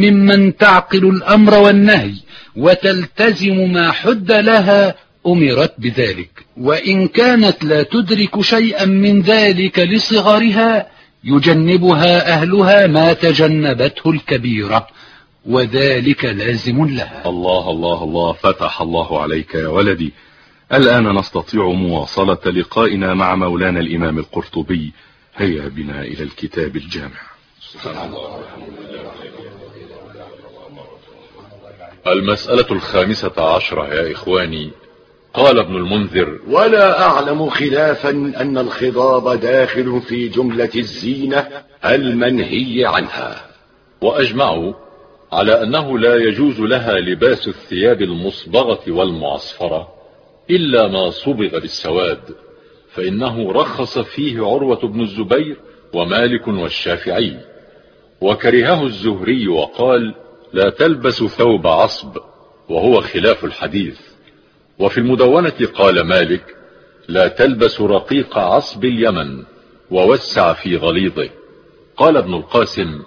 ممن تعقل الأمر والنهي وتلتزم ما حد لها أمرت بذلك. وإن كانت لا تدرك شيئا من ذلك لصغرها يجنبها أهلها ما تجنبته الكبيرة وذلك لازم لها. الله الله الله فتح الله عليك يا ولدي. الآن نستطيع مواصلة لقائنا مع مولانا الإمام القرطبي. هيا بنا إلى الكتاب الجامع. المسألة الخامسة عشرة يا إخواني. قال ابن المنذر ولا أعلم خلافا أن الخضاب داخل في جملة الزينة المنهي عنها. وأجمعوا على أنه لا يجوز لها لباس الثياب المصبغة والمعصفرة إلا ما صبغ بالسواد فإنه رخص فيه عروة بن الزبير ومالك والشافعي. وكرهه الزهري وقال لا تلبس ثوب عصب وهو خلاف الحديث. وفي المدونة قال مالك لا تلبس رقيق عصب اليمن ووسع في غليظه. قال ابن القاسم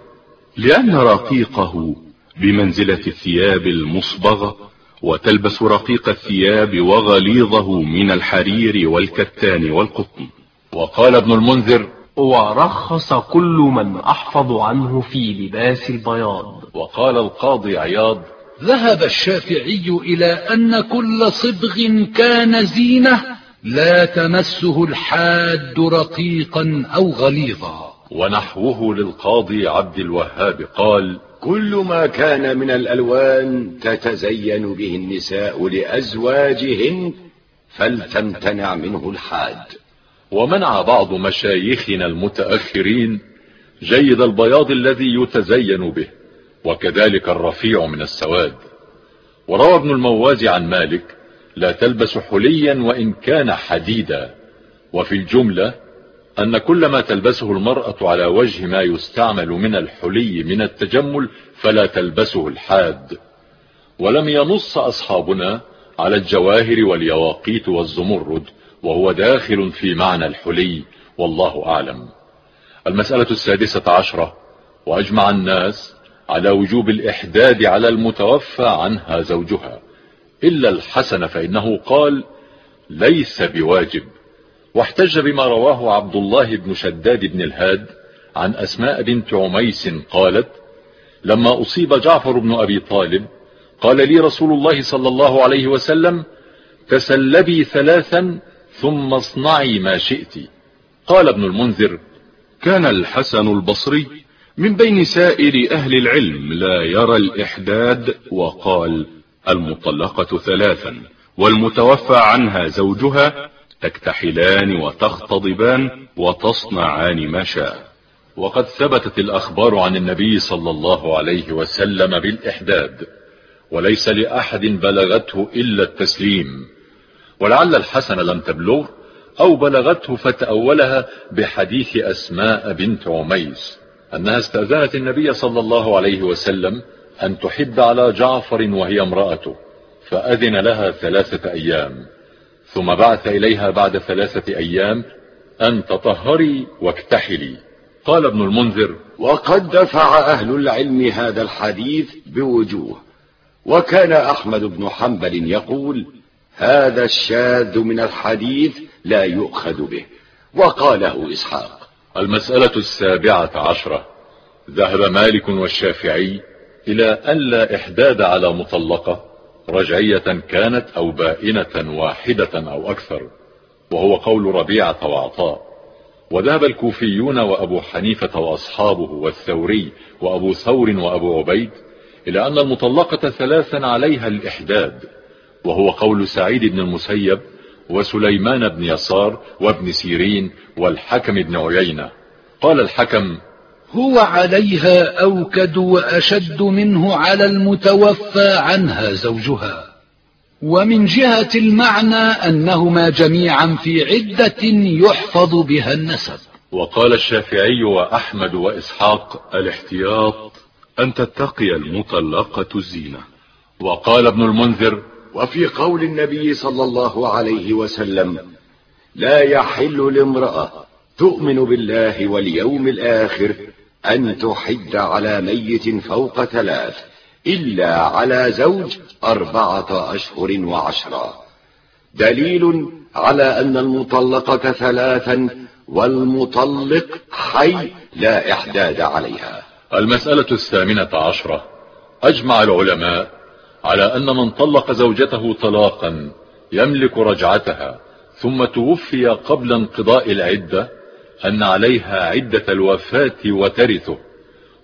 لأن رقيقه بمنزلة الثياب المصبغة وتلبس رقيق الثياب وغليظه من الحرير والكتان والقطن. وقال ابن المنذر ورخص كل من أحفظ عنه في لباس البياض. وقال القاضي عياض ذهب الشافعي إلى أن كل صبغ كان زينة لا تمسه الحاد رقيقا أو غليظا. ونحوه للقاضي عبد الوهاب قال كل ما كان من الألوان تتزين به النساء لأزواجهن فلتمتنع منه الحاد. ومنع بعض مشايخنا المتأخرين جيد البياض الذي يتزين به وكذلك الرفيع من السواد. وروى ابن المواز عن مالك لا تلبس حليا وإن كان حديدا وفي الجملة أن كل ما تلبسه المرأة على وجه ما يستعمل من الحلي من التجمل فلا تلبسه الحاد ولم ينص أصحابنا على الجواهر واليواقيت والزمرد وهو داخل في معنى الحلي والله أعلم. المسألة السادسة عشرة وأجمع الناس على وجوب الإحداد على المتوفى عنها زوجها. إلا الحسن فإنه قال ليس بواجب واحتج بما رواه عبد الله بن شداد بن الهاد عن أسماء بنت عميس قالت لما أصيب جعفر بن أبي طالب قال لي رسول الله صلى الله عليه وسلم تسلبي ثلاثا ثم اصنعي ما شئت. قال ابن المنذر كان الحسن البصري من بين سائر أهل العلم لا يرى الإحداد وقال المطلقة ثلاثا والمتوفى عنها زوجها تكتحلان وتختضبان وتصنعان ما شاء. وقد ثبتت الأخبار عن النبي صلى الله عليه وسلم بالإحداد وليس لأحد بلغته إلا التسليم. ولعل الحسن لم تبلغ أو بلغته فتأولها بحديث أسماء بنت عميس أنها استأذنت النبي صلى الله عليه وسلم أن تحد على جعفر وهي امرأته فأذن لها ثلاثة أيام ثم بعث إليها بعد ثلاثة أيام أن تطهري واكتحلي. قال ابن المنذر وقد دفع أهل العلم هذا الحديث بوجوه وكان أحمد بن حنبل يقول هذا الشاذ من الحديث لا يؤخذ به. وقاله إسحاق. المسألة السابعة عشرة. ذهب مالك والشافعي إلى أن لا إحداد على مطلقة رجعية كانت أو بائنة واحدة أو أكثر وهو قول ربيعة وعطاء. وذهب الكوفيون وأبو حنيفة وأصحابه والثوري وأبو ثور وأبو عبيد إلى أن المطلقة ثلاثا عليها الإحداد. وهو قول سعيد بن المسيب وسليمان بن يسار وابن سيرين والحكم بن عيينة. قال الحكم هو عليها أوكد وأشد منه على المتوفى عنها زوجها. ومن جهة المعنى أنهما جميعا في عدة يحفظ بها النسب. وقال الشافعي وأحمد وإسحاق الاحتياط أن تتقي المطلقة الزينة. وقال ابن المنذر وفي قول النبي صلى الله عليه وسلم لا يحل لامرأة تؤمن بالله واليوم الآخر أن تحد على ميت فوق ثلاث إلا على زوج أربعة أشهر وعشرا دليل على أن المطلقة ثلاثا والمطلق حي لا إحداد عليها. المسألة الثامنة عشرة أجمع العلماء على أن من طلق زوجته طلاقا يملك رجعتها ثم توفي قبل انقضاء العدة أن عليها عدة الوفاة وترثه.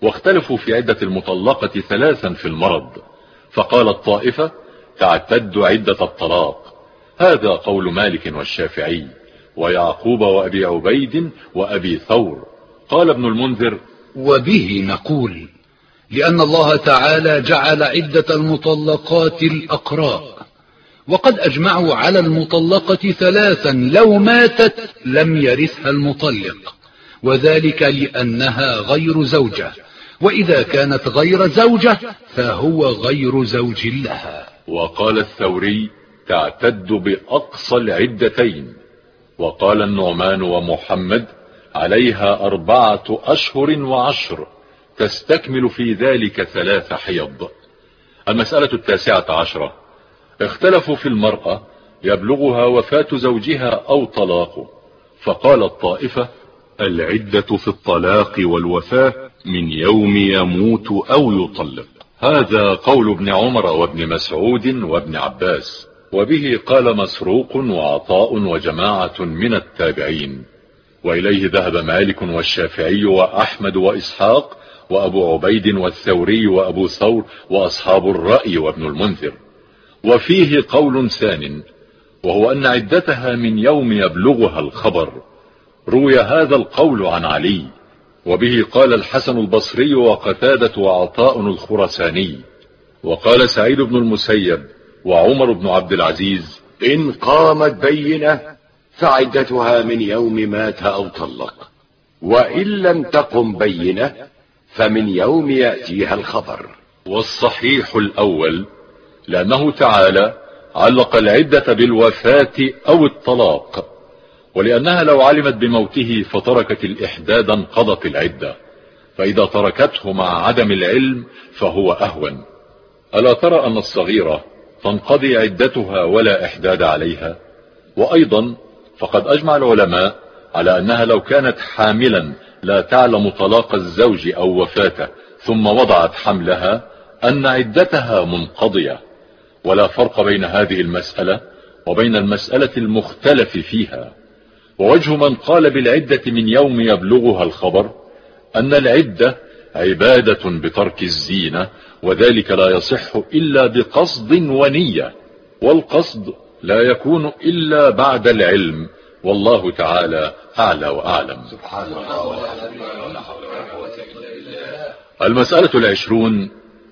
واختلفوا في عدة المطلقة ثلاثا في المرض. فقال الطائفة تعتد عدة الطلاق. هذا قول مالك والشافعي ويعقوب وأبي عبيد وأبي ثور. قال ابن المنذر وبه نقول لأن الله تعالى جعل عدة المطلقات الأقراء وقد أجمعوا على المطلقة ثلاثا لو ماتت لم يرثها المطلق وذلك لأنها غير زوجة وإذا كانت غير زوجة فهو غير زوج لها. وقال الثوري تعتد بأقصى العدتين. وقال النعمان ومحمد عليها أربعة أشهر وعشر. تستكمل في ذلك ثلاث حيض. المسألة التاسعة عشرة. اختلفوا في المرأة يبلغها وفاة زوجها أو طلاقه فقال الطائفة العدة في الطلاق والوفاة من يوم يموت أو يطلق. هذا قول ابن عمر وابن مسعود وابن عباس. وبه قال مسروق وعطاء وجماعة من التابعين. وإليه ذهب مالك والشافعي وأحمد وإسحاق وأبو عبيد والثوري وأبو ثور وأصحاب الرأي وابن المنذر. وفيه قول ثان وهو أن عدتها من يوم يبلغها الخبر. روي هذا القول عن علي وبه قال الحسن البصري وقتادة وعطاء الخرساني وقال سعيد بن المسيب وعمر بن عبد العزيز إن قامت بينة فعدتها من يوم مات أو طلق. وإن لم تقم بينة فمن يوم يأتيها الخبر. والصحيح الأول لأنه تعالى علق العدة بالوفاة أو الطلاق ولأنها لو علمت بموته فتركت الإحداد انقضت العدة فإذا تركته مع عدم العلم فهو أهون. ألا ترى أن الصغيرة تنقضي عدتها ولا إحداد عليها؟ وأيضا فقد أجمع العلماء على أنها لو كانت حاملا لا تعلم طلاق الزوج أو وفاته ثم وضعت حملها أن عدتها منقضية. ولا فرق بين هذه المسألة وبين المسألة المختلف فيها. ووجه من قال بالعدة من يوم يبلغها الخبر أن العدة عبادة بترك الزينة وذلك لا يصح إلا بقصد ونية والقصد لا يكون إلا بعد العلم. والله تعالى أعلى وأعلم. المسألة العشرون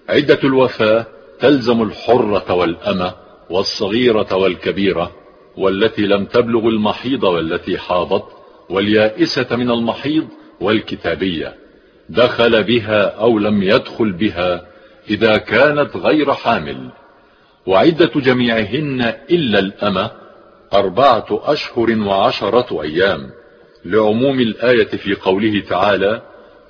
عدة الوفاة تلزم الحرة والأمة والصغيرة والكبيرة والتي لم تبلغ المحيض والتي حاضت واليائسة من المحيض والكتابية. دخل بها أو لم يدخل بها إذا كانت غير حامل. وعدة جميعهن إلا الأمة أربعة أشهر وعشرة أيام. لعموم الآية في قوله تعالى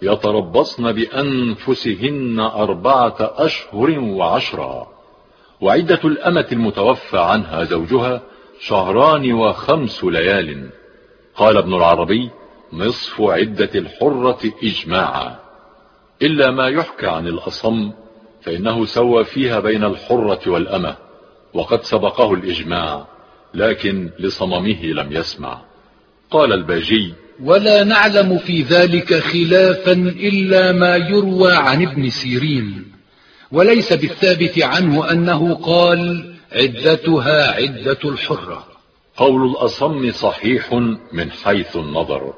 يتربصن بأنفسهن أربعة أشهر وعشرا وعدة الأمة المتوفى عنها زوجها شهران وخمس ليال. قال ابن العربي نصف عدة الحرة إجماعا. إلا ما يحكى عن الأصم فإنه سوى فيها بين الحرة والأمة وقد سبقه الإجماع. لكن لصممه لم يسمع. قال الباجي ولا نعلم في ذلك خلافا إلا ما يروى عن ابن سيرين. وليس بالثابت عنه أنه قال عدتها عدة الحرة. قول الأصم صحيح من حيث النظر.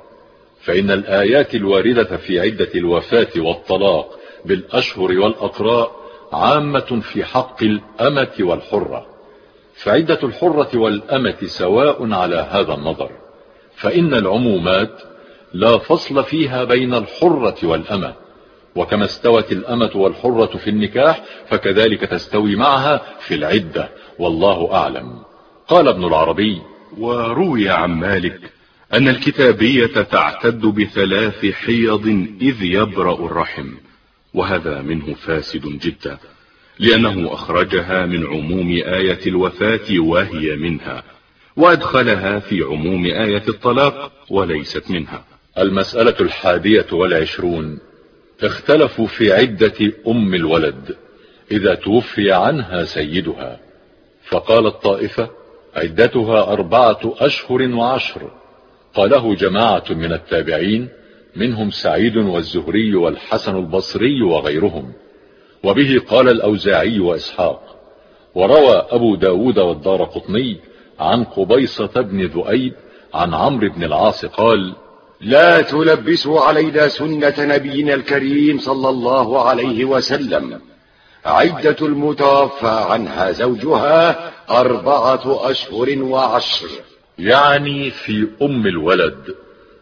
فإن الآيات الواردة في عدة الوفاة والطلاق بالأشهر والأقراء عامة في حق الأمة والحرة. فعدة الحرة والأمة سواء على هذا النظر. فإن العمومات لا فصل فيها بين الحرة والأمة. وكما استوت الأمة والحرة في النكاح فكذلك تستوي معها في العدة. والله أعلم. قال ابن العربي وروي عن مالك أن الكتابية تعتد بثلاث حيض إذ يبرأ الرحم وهذا منه فاسد جدا. لأنه أخرجها من عموم آية الوفاة وهي منها وأدخلها في عموم آية الطلاق وليست منها. المسألة الحادية والعشرون اختلفوا في عدة أم الولد إذا توفي عنها سيدها. فقال الطائفة عدتها أربعة أشهر وعشر. قاله جماعة من التابعين منهم سعيد والزهري والحسن البصري وغيرهم. وبه قال الأوزاعي وإسحاق. وروى أبو داود والدار قطني عن قبيصة بن ذؤيب عن عمرو بن العاص قال لا تلبسوا علينا سنة نبينا الكريم صلى الله عليه وسلم. عدة المتوفى عنها زوجها أربعة أشهر وعشر. يعني في أم الولد.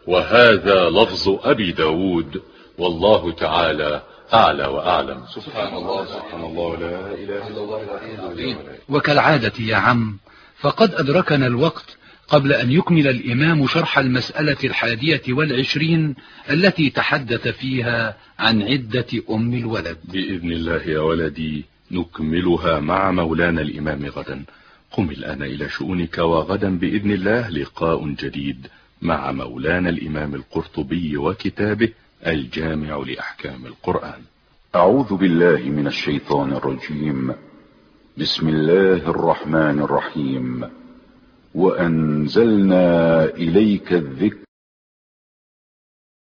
وهذا لفظ أبي داود. والله تعالى أعلى وأعلم. سبحان الله سبحان الله لا إله إلا الله. وكالعادة يا عم فقد أدركنا الوقت قبل أن يكمل الإمام شرح المسألة الحادية والعشرين التي تحدث فيها عن عدة أم الولد. بإذن الله يا ولدي نكملها مع مولانا الإمام غدا. قم الآن إلى شؤونك وغدا بإذن الله لقاء جديد مع مولانا الإمام القرطبي وكتابه الجامع لأحكام القرآن. أعوذ بالله من الشيطان الرجيم. بسم الله الرحمن الرحيم. وأنزلنا إليك الذكر